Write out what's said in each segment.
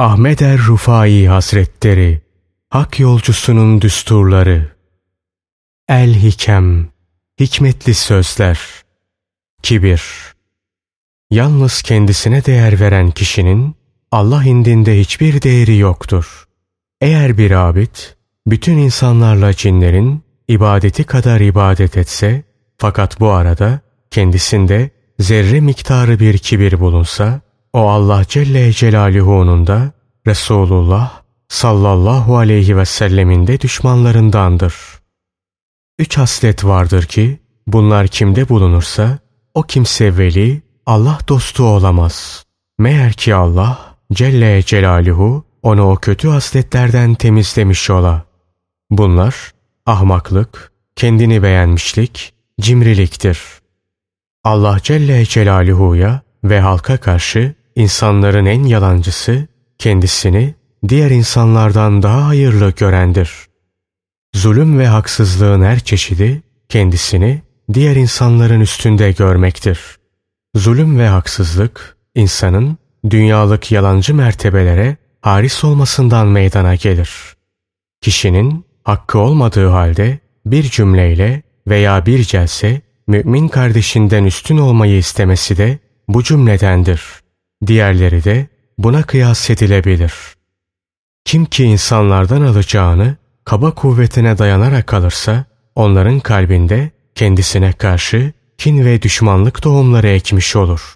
Ahmet er Rufai Hazretleri Hak yolcusunun düsturları. El Hikem Hikmetli sözler. Kibir. Yalnız kendisine değer veren kişinin Allah indinde hiçbir değeri yoktur. Eğer bir abid bütün insanlarla cinlerin ibadeti kadar ibadet etse fakat bu arada kendisinde zerre miktarı bir kibir bulunsa o Allah Celle Celaluhu'nun da Resulullah sallallahu aleyhi ve sellemin de düşmanlarındandır. Üç haslet vardır ki bunlar kimde bulunursa o kimse veli Allah dostu olamaz. Meğer ki Allah Celle Celaluhu onu o kötü hasletlerden temizlemiş ola. Bunlar ahmaklık, kendini beğenmişlik, cimriliktir. Allah Celle Celaluhu'ya ve halka karşı insanların en yalancısı, kendisini diğer insanlardan daha hayırlı görendir. Zulüm ve haksızlığın her çeşidi kendisini diğer insanların üstünde görmektir. Zulüm ve haksızlık insanın dünyalık yalancı mertebelere haris olmasından meydana gelir. Kişinin hakkı olmadığı halde bir cümleyle veya bir celse mümin kardeşinden üstün olmayı istemesi de bu cümledendir. Diğerleri de buna kıyas edilebilir. Kim ki insanlardan alacağını kaba kuvvetine dayanarak alırsa onların kalbinde kendisine karşı kin ve düşmanlık tohumları ekmiş olur.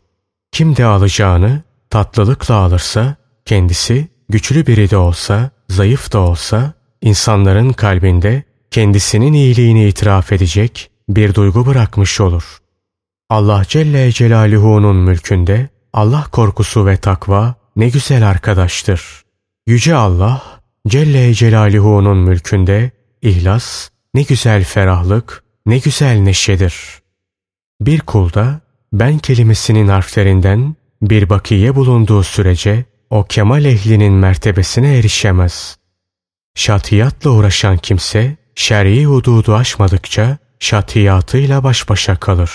Kim de alacağını tatlılıkla alırsa kendisi güçlü biri de olsa, zayıf da olsa insanların kalbinde kendisinin iyiliğini itiraf edecek bir duygu bırakmış olur. Allah Celle Celaluhu'nun mülkünde Allah korkusu ve takva ne güzel arkadaştır. Yüce Allah Celle Celaluhu'nun mülkünde ihlas ne güzel ferahlık, ne güzel neşedir. Bir kulda ben kelimesinin harflerinden bir bakiye bulunduğu sürece o kemal ehlinin mertebesine erişemez. Şatiyatla uğraşan kimse şer'i hududu aşmadıkça şatiyatıyla baş başa kalır.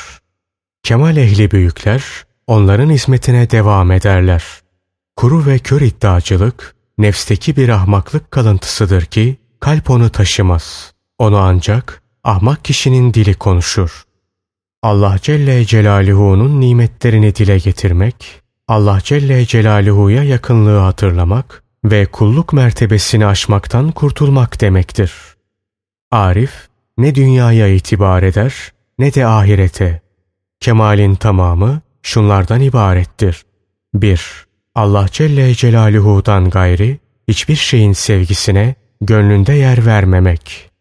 Kemal ehli büyükler onların hizmetine devam ederler. Kuru ve kör iddiacılık nefsteki bir ahmaklık kalıntısıdır ki kalp onu taşımaz. Onu ancak ahmak kişinin dili konuşur. Allah Celle Celaluhu'nun nimetlerini dile getirmek, Allah Celle Celaluhu'ya yakınlığı hatırlamak ve kulluk mertebesini aşmaktan kurtulmak demektir. Arif, ne dünyaya itibar eder ne de ahirete. Kemalin tamamı şunlardan ibarettir. 1. Allah Celle Celaluhu'dan gayri hiçbir şeyin sevgisine gönlünde yer vermemek.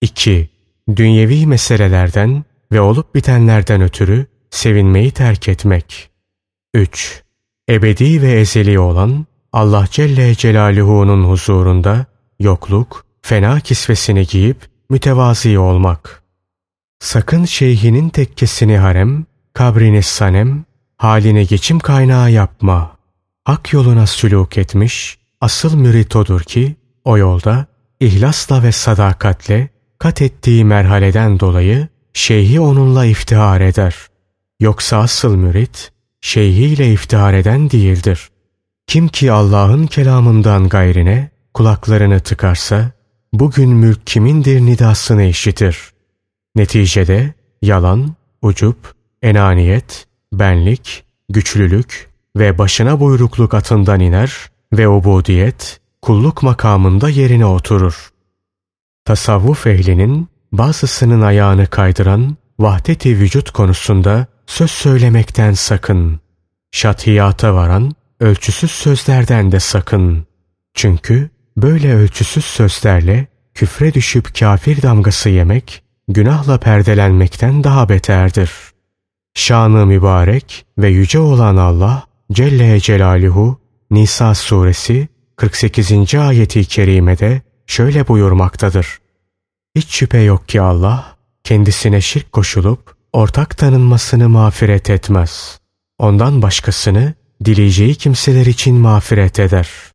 2. Dünyevi meselelerden ve olup bitenlerden ötürü sevinmeyi terk etmek. 3. Ebedi ve ezeli olan Allah Celle Celaluhu'nun huzurunda yokluk, fena kisvesini giyip mütevazi olmak. Sakın şeyhinin tekkesini harem, kabrini sanem, haline geçim kaynağı yapma. Hak yoluna sülûk etmiş, asıl mürit odur ki, o yolda ihlasla ve sadakatle kat ettiği merhaleden dolayı şeyhi onunla iftihar eder. Yoksa asıl mürit, şeyhiyle iftihar eden değildir. Kim ki Allah'ın kelamından gayrine kulaklarını tıkarsa, bugün mülk kimindir nidasını işitir. Neticede yalan, ucup, enaniyet, benlik, güçlülük ve başına buyrukluk atından iner ve ubudiyet, kulluk makamında yerine oturur. Tasavvuf ehlinin bazısının ayağını kaydıran vahdeti vücut konusunda söz söylemekten sakın. Şatiyata varan ölçüsüz sözlerden de sakın. Çünkü böyle ölçüsüz sözlerle küfre düşüp kafir damgası yemek, günahla perdelenmekten daha beterdir. Şanı mübarek ve yüce olan Allah Celle Celaluhu Nisa suresi 48. ayeti kerimede şöyle buyurmaktadır. Hiç şüphe yok ki Allah kendisine şirk koşulup ortak tanınmasını mağfiret etmez. Ondan başkasını dileyeceği kimseler için mağfiret eder.